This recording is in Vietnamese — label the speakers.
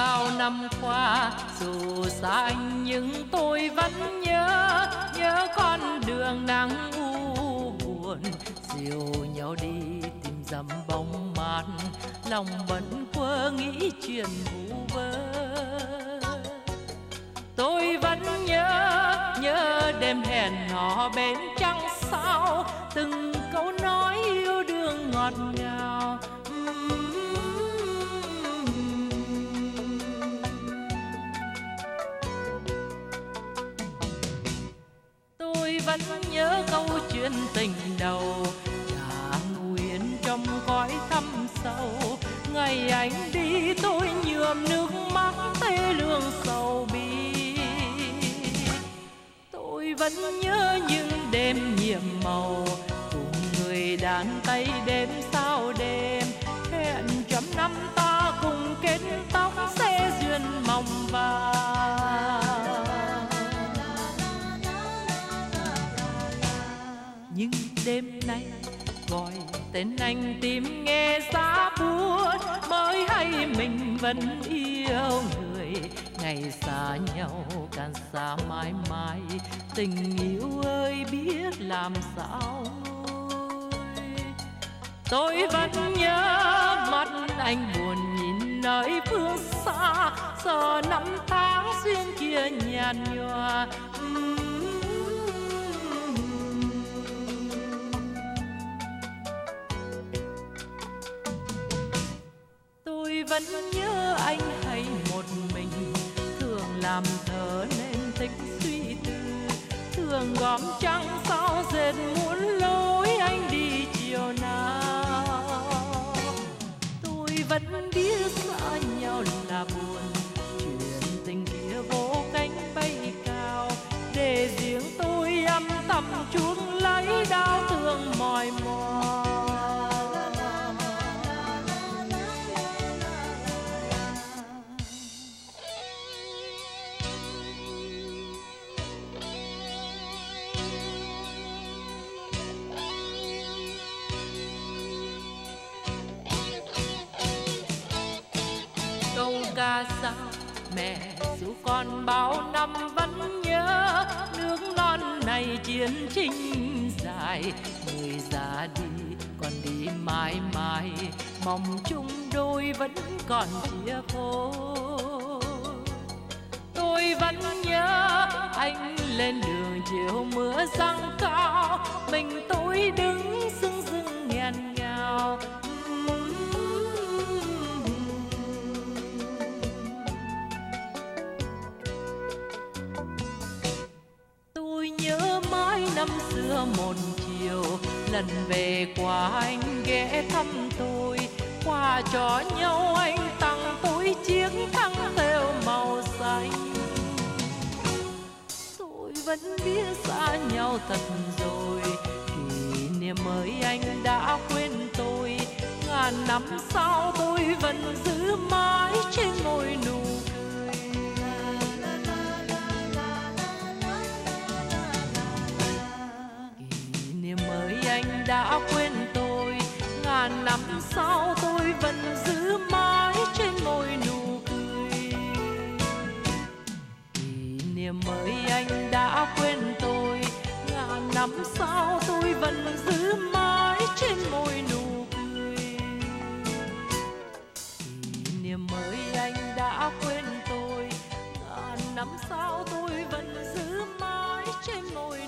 Speaker 1: bao năm qua, dù xa anh nhưng tôi vẫn nhớ nhớ con đường nắng u buồn. Dìu nhau đi tìm dằm bóng mát lòng bận quơ nghĩ chuyện vu vơ. Tôi vẫn nhớ nhớ đêm hẹn hò bên trăng sao, từng câu nói yêu đương ngọt ngào. Vẫn nhớ câu chuyện tình đầu. Đã nguyện trong cõi thâm sâu, ngày anh đi tôi nhuộm nước mắt tê lương sầu bi. Tôi vẫn nhớ những đêm nhiệm màu, cùng người đàn tay đêm sao đêm. Hẹn trăm năm ta cùng kết đêm nay. Gọi tên anh tìm nghe giá buốt, mới hay mình vẫn yêu người. Ngày xa nhau, càng xa mãi mãi, tình yêu ơi, biết làm sao tôi vẫn nhớ mắt anh buồn nhìn nơi phương xa, giờ năm tháng xuyên kia nhàn nhòa. Vẫn nhớ anh hay một mình. Thường làm thơ nên tính suy tư, thường gom trăng sao dệt muốn lối anh đi chiều nào. Tôi vẫn câu sao? Mẹ dù con bao năm vẫn nhớ nước non này chiến tranh dài. Người già đi, còn đi mãi mãi, mong chung đôi vẫn còn chia phôi. Tôi vẫn nhớ anh lên đường chiều mưa giăng cao, mình tôi đứng năm xưa một chiều, lần về qua anh ghé thăm tôi. Quà cho nhau anh tặng tôi chiếc thăng theo màu xanh. Tôi vẫn biết xa nhau thật rồi, kỷ niệm mới anh đã quên tôi. Ngàn năm sau tôi vẫn giữ mãi trên môi núi. Đã quên tôi. Ngàn năm sau tôi vẫn giữ mãi trên môi nụ cười. Kỷ niệm mới anh đã quên tôi. Ngàn năm sau tôi vẫn giữ mãi trên môi nụ cười. Kỷ niệm mới anh đã quên tôi. Ngàn năm sau tôi vẫn giữ mãi trên môi